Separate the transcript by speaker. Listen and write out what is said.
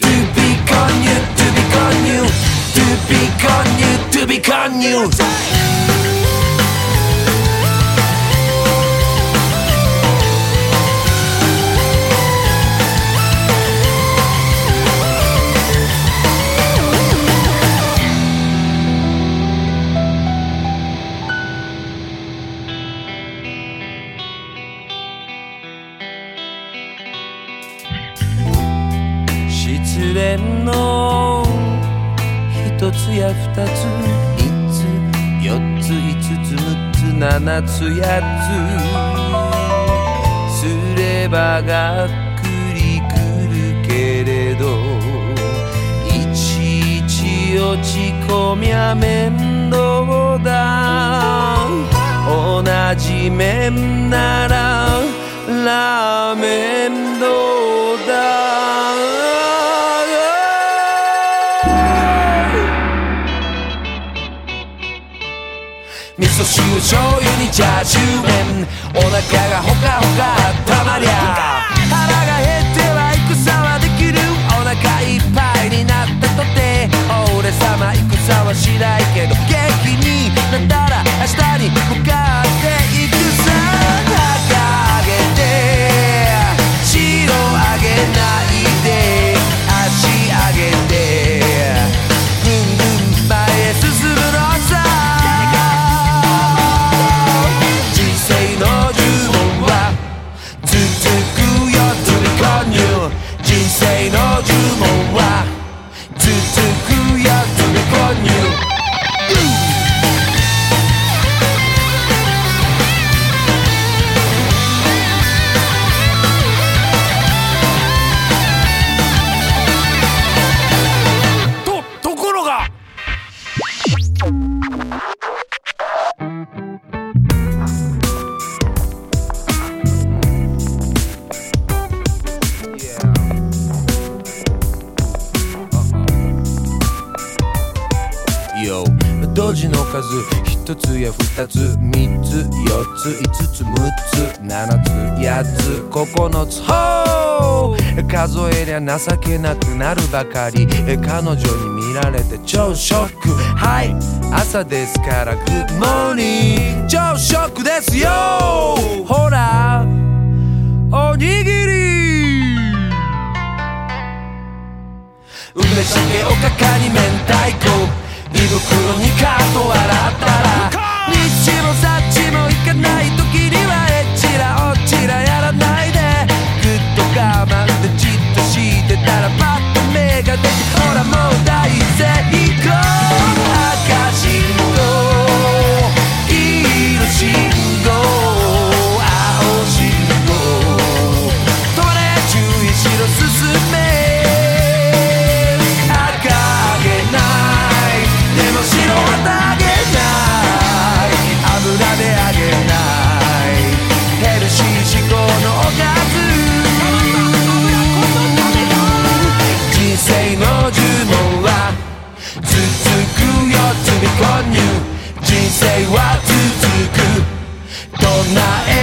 Speaker 1: To be con you, to be con you, to be con you, to be con be con you. 失恋の一つや二つ三つ四つ五つ六つ七つ八つすればがっくりくるけれどいちいち落ち込みゃ面倒だ。同じ面ならラーメン噌汁醤油にチャーシュー麺お腹がほかほかたまりゃ。腹が減っては戦はできる。お腹いっぱいになったとて。俺様戦はしないけど。元気になったら明日に向か数。一つや二つ三つ四つ五つ六つ七つ八つ九つ。ほ数えりゃ情けなくなるばかり。彼女に見られて超ショック。はい。朝ですからグッモーニング超ショックですよ。ほら。おにぎり。梅酒おかかに明太子。胃袋にカート洗生は続く。唱え